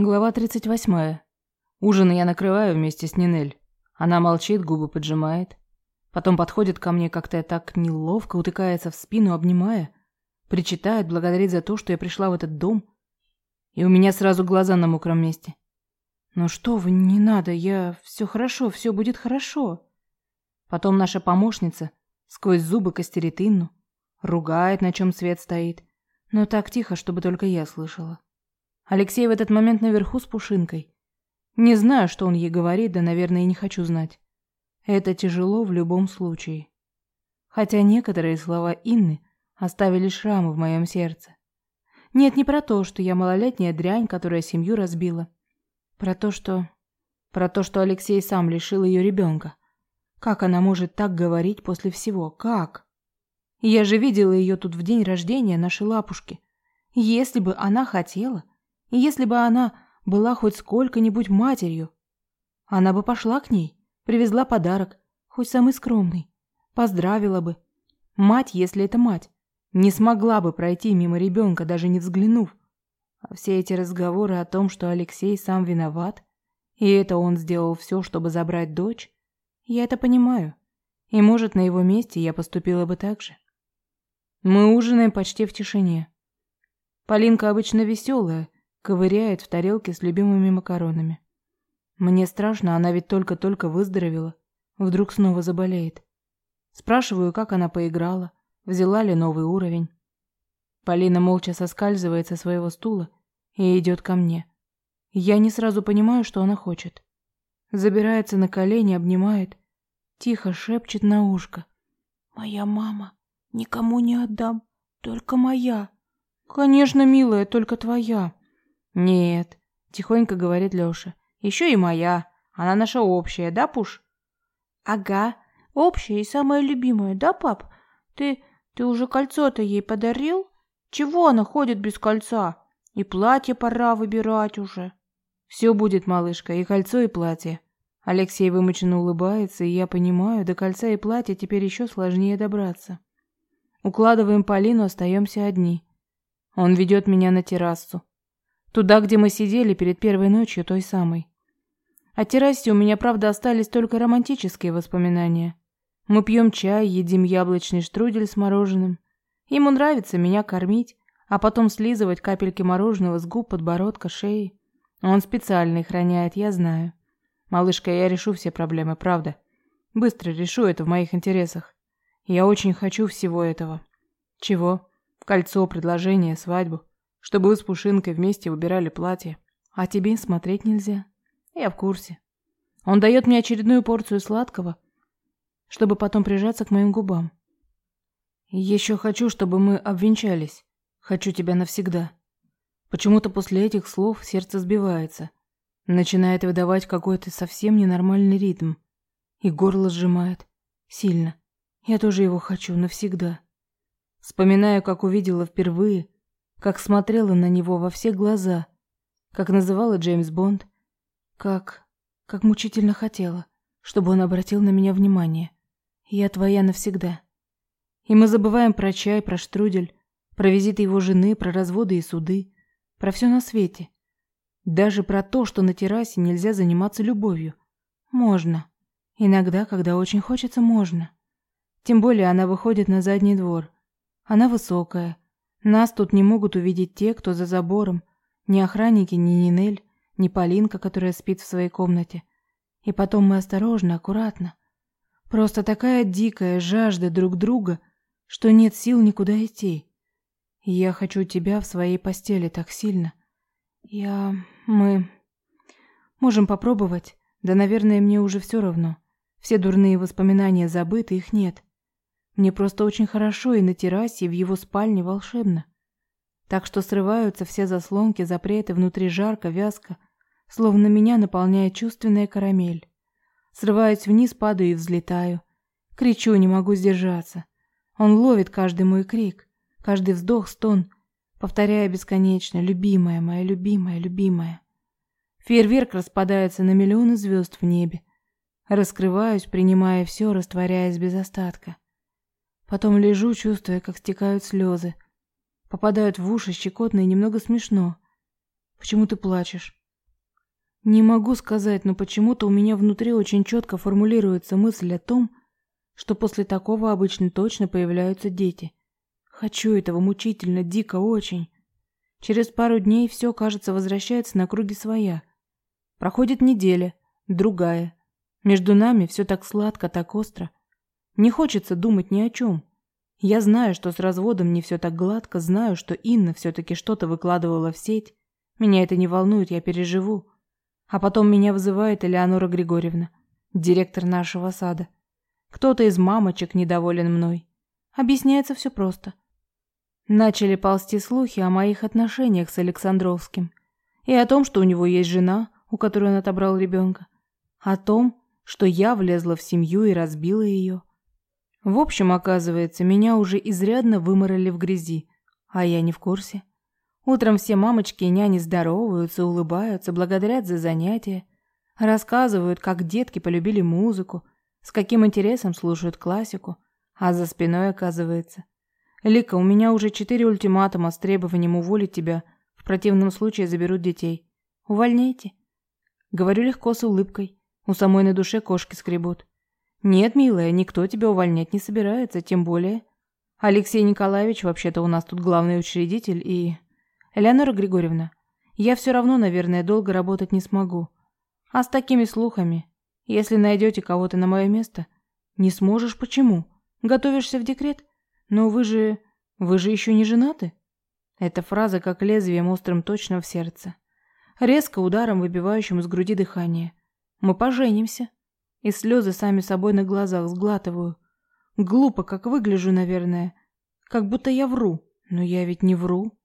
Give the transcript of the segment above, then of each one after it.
Глава 38. Ужин я накрываю вместе с Нинель. Она молчит, губы поджимает. Потом подходит ко мне как-то так неловко, утыкается в спину, обнимая. Причитает, благодарит за то, что я пришла в этот дом. И у меня сразу глаза на мокром месте. «Ну что вы, не надо, я... Все хорошо, все будет хорошо». Потом наша помощница сквозь зубы костерит Инну, ругает, на чем свет стоит, но так тихо, чтобы только я слышала. Алексей в этот момент наверху с Пушинкой. Не знаю, что он ей говорит, да, наверное, и не хочу знать. Это тяжело в любом случае. Хотя некоторые слова Инны оставили шрамы в моем сердце. Нет, не про то, что я малолетняя дрянь, которая семью разбила. Про то, что... Про то, что Алексей сам лишил ее ребенка. Как она может так говорить после всего? Как? Я же видела ее тут в день рождения нашей лапушки. Если бы она хотела, и если бы она была хоть сколько-нибудь матерью, она бы пошла к ней, привезла подарок, хоть самый скромный, поздравила бы. Мать, если это мать, не смогла бы пройти мимо ребенка, даже не взглянув. А все эти разговоры о том, что Алексей сам виноват, и это он сделал все, чтобы забрать дочь, я это понимаю. И, может, на его месте я поступила бы так же. Мы ужинаем почти в тишине. Полинка обычно веселая, ковыряет в тарелке с любимыми макаронами. Мне страшно, она ведь только-только выздоровела. Вдруг снова заболеет. Спрашиваю, как она поиграла, взяла ли новый уровень. Полина молча соскальзывает со своего стула и идет ко мне. Я не сразу понимаю, что она хочет. Забирается на колени, обнимает, тихо шепчет на ушко. «Моя мама. Никому не отдам. Только моя». «Конечно, милая, только твоя». «Нет», — тихонько говорит Лёша. «Еще и моя. Она наша общая, да, Пуш?» «Ага, общая и самая любимая, да, пап? Ты... ты уже кольцо-то ей подарил? Чего она ходит без кольца? И платье пора выбирать уже». «Все будет, малышка, и кольцо, и платье». Алексей вымученно улыбается, и я понимаю, до кольца и платья теперь еще сложнее добраться. Укладываем Полину, остаемся одни. Он ведет меня на террасу. Туда, где мы сидели перед первой ночью, той самой. О террасе у меня, правда, остались только романтические воспоминания. Мы пьем чай, едим яблочный штрудель с мороженым. Ему нравится меня кормить, а потом слизывать капельки мороженого с губ, подбородка, шеи. Он специально их роняет, я знаю. Малышка, я решу все проблемы, правда. Быстро решу это в моих интересах. Я очень хочу всего этого. Чего? Кольцо, предложение, свадьбу чтобы вы с Пушинкой вместе выбирали платье. А тебе смотреть нельзя. Я в курсе. Он дает мне очередную порцию сладкого, чтобы потом прижаться к моим губам. еще хочу, чтобы мы обвенчались. Хочу тебя навсегда. Почему-то после этих слов сердце сбивается. Начинает выдавать какой-то совсем ненормальный ритм. И горло сжимает. Сильно. Я тоже его хочу навсегда. Вспоминаю, как увидела впервые, как смотрела на него во все глаза, как называла Джеймс Бонд, как... как мучительно хотела, чтобы он обратил на меня внимание. Я твоя навсегда. И мы забываем про чай, про штрудель, про визиты его жены, про разводы и суды, про все на свете. Даже про то, что на террасе нельзя заниматься любовью. Можно. Иногда, когда очень хочется, можно. Тем более она выходит на задний двор. Она высокая, нас тут не могут увидеть те, кто за забором. Ни охранники, ни Нинель, ни Полинка, которая спит в своей комнате. И потом мы осторожно, аккуратно. Просто такая дикая жажда друг друга, что нет сил никуда идти. Я хочу тебя в своей постели так сильно. Я... мы... Можем попробовать. Да, наверное, мне уже все равно. Все дурные воспоминания забыты, их нет. Мне просто очень хорошо и на террасе, и в его спальне волшебно. Так что срываются все заслонки, запреты, внутри жарко, вязко, словно меня наполняет чувственная карамель. Срываюсь вниз, падаю и взлетаю. Кричу, не могу сдержаться. Он ловит каждый мой крик, каждый вздох, стон, повторяя бесконечно «любимая, моя любимая, любимая». Фейерверк распадается на миллионы звезд в небе. Раскрываюсь, принимая все, растворяясь без остатка. Потом лежу, чувствуя, как стекают слезы. Попадают в уши, щекотно и немного смешно. Почему ты плачешь? Не могу сказать, но почему-то у меня внутри очень четко формулируется мысль о том, что после такого обычно точно появляются дети. Хочу этого мучительно, дико, очень. Через пару дней все, кажется, возвращается на круги своя. Проходит неделя, другая. Между нами все так сладко, так остро. Не хочется думать ни о чем. Я знаю, что с разводом не все так гладко, знаю, что Инна все-таки что-то выкладывала в сеть. Меня это не волнует, я переживу. А потом меня вызывает Элеонора Григорьевна, директор нашего сада. Кто-то из мамочек недоволен мной. Объясняется все просто. Начали ползти слухи о моих отношениях с Александровским и о том, что у него есть жена, у которой он отобрал ребенка, о том, что я влезла в семью и разбила ее. В общем, оказывается, меня уже изрядно выморали в грязи, а я не в курсе. Утром все мамочки и няни здороваются, улыбаются, благодарят за занятия, рассказывают, как детки полюбили музыку, с каким интересом слушают классику, а за спиной оказывается. Лика, у меня уже четыре ультиматума с требованием уволить тебя, в противном случае заберут детей. Увольняйте. Говорю легко с улыбкой. У самой на душе кошки скребут. Нет, милая, никто тебя увольнять не собирается, тем более. Алексей Николаевич вообще-то у нас тут главный учредитель и... Элеонора Григорьевна, я все равно, наверное, долго работать не смогу. А с такими слухами, если найдете кого-то на мое место, не сможешь почему? Готовишься в декрет? Но вы же... вы же еще не женаты? Эта фраза как лезвием острым точно в сердце. Резко ударом, выбивающим из груди дыхание. Мы поженимся. И слезы сами собой на глазах сглатываю. Глупо, как выгляжу, наверное. Как будто я вру. Но я ведь не вру.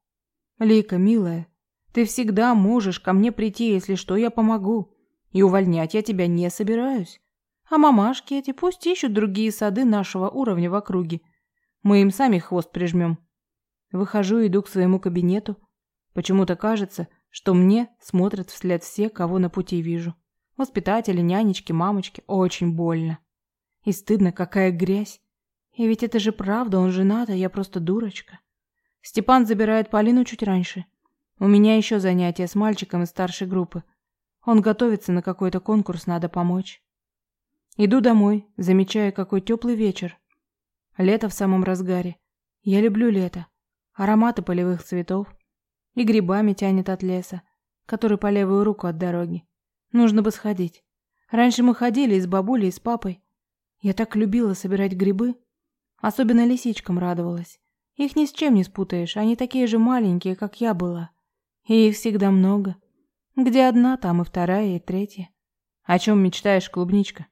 Лика, милая, ты всегда можешь ко мне прийти, если что, я помогу. И увольнять я тебя не собираюсь. А мамашки эти пусть ищут другие сады нашего уровня в округе. Мы им сами хвост прижмем. Выхожу иду к своему кабинету. Почему-то кажется, что мне смотрят вслед все, кого на пути вижу. Воспитатели, нянечки, мамочки. Очень больно. И стыдно, какая грязь. И ведь это же правда, он женат, а я просто дурочка. Степан забирает Полину чуть раньше. У меня еще занятия с мальчиком из старшей группы. Он готовится на какой-то конкурс, надо помочь. Иду домой, замечаю, какой теплый вечер. Лето в самом разгаре. Я люблю лето. Ароматы полевых цветов. И грибами тянет от леса, который по левую руку от дороги. Нужно бы сходить. Раньше мы ходили и с бабулей, и с папой. Я так любила собирать грибы. Особенно лисичкам радовалась. Их ни с чем не спутаешь, они такие же маленькие, как я была. И их всегда много. Где одна, там и вторая, и третья. О чем мечтаешь, клубничка?